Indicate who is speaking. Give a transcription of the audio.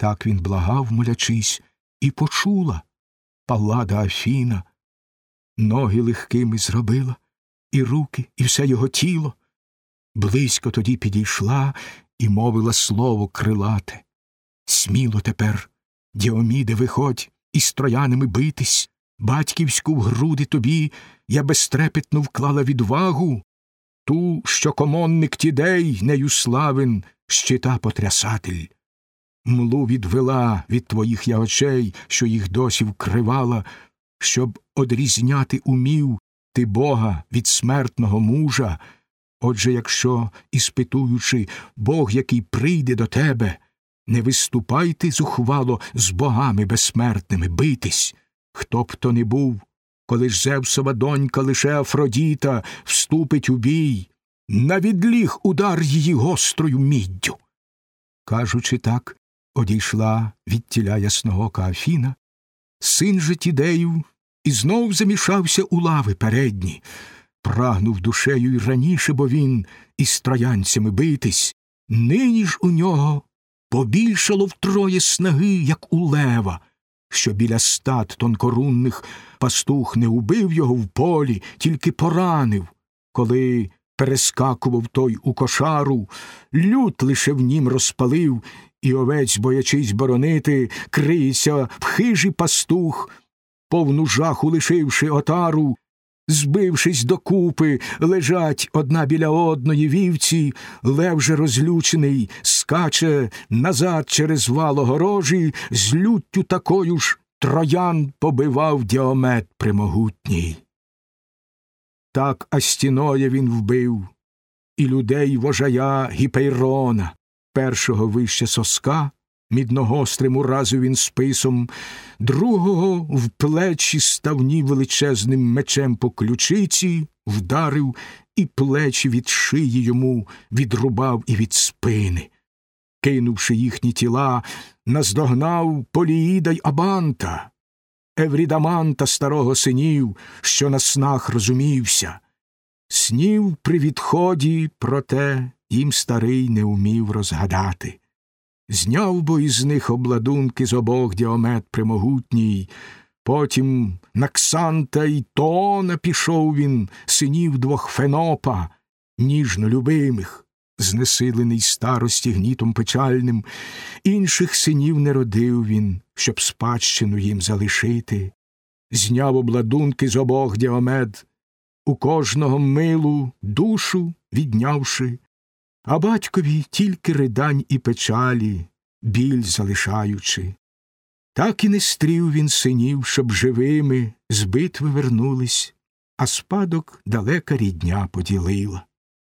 Speaker 1: Так він благав, молячись, і почула паллада Афіна. Ноги легкими зробила, і руки, і все його тіло. Близько тоді підійшла і мовила слово крилате. Сміло тепер, Діоміде, виходь із троянами битись, батьківську в груди тобі я безтрепетно вклала відвагу, ту, що комонник тідей, нею славен, щита потрясатель. Млу відвела від твоїх я очей, що їх досі вкривала, щоб одрізняти умів ти Бога від смертного мужа. Отже, якщо, іспитуючи, Бог, який прийде до тебе, не виступайте зухвало з богами безсмертними битись, хто б то не був, коли ж Зевсова донька лише Афродіта вступить у бій, на відліг удар її гострою міддю. Кажучи так, одійшла від тіля ясного Каафіна, син же тідею і знов замішався у лави передні, прагнув душею й раніше, бо він із троянцями битись, нині ж у нього побільшало втроє снаги, як у лева, що біля стад тонкорунних пастух не убив його в полі, тільки поранив, коли перескакував той у кошару, лют лише в нім розпалив, і овець, боячись боронити, криється в хижі пастух, повну жаху лишивши отару, збившись докупи, лежать одна біля одної вівці, лев же розлючений, скаче назад через вал огорожі, з люттю такою ж троян побивав діомет примогутній. Так Астіноя він вбив, і людей вожая Гіпейрона, першого вище соска, мідногострим уразив він списом, другого в плечі ставні величезним мечем по ключиці вдарив і плечі від шиї йому відрубав і від спини. Кинувши їхні тіла, наздогнав Поліїда й Абанта, Еврідаманта старого синів, що на снах розумівся. Снів при відході, проте їм старий не умів розгадати. Зняв бо із них обладунки з обох діомет примогутній, потім на Ксанта й Тона пішов він, синів двох фенопа, ніжно любимих, знесилений старості гнітом печальним, інших синів не родив він, щоб спадщину їм залишити. Зняв обладунки з обох діомед, у кожного милу душу віднявши, а батькові тільки ридань і печалі, біль залишаючи. Так і не стрів він синів, щоб живими з битви вернулись, а спадок далека рідня поділила.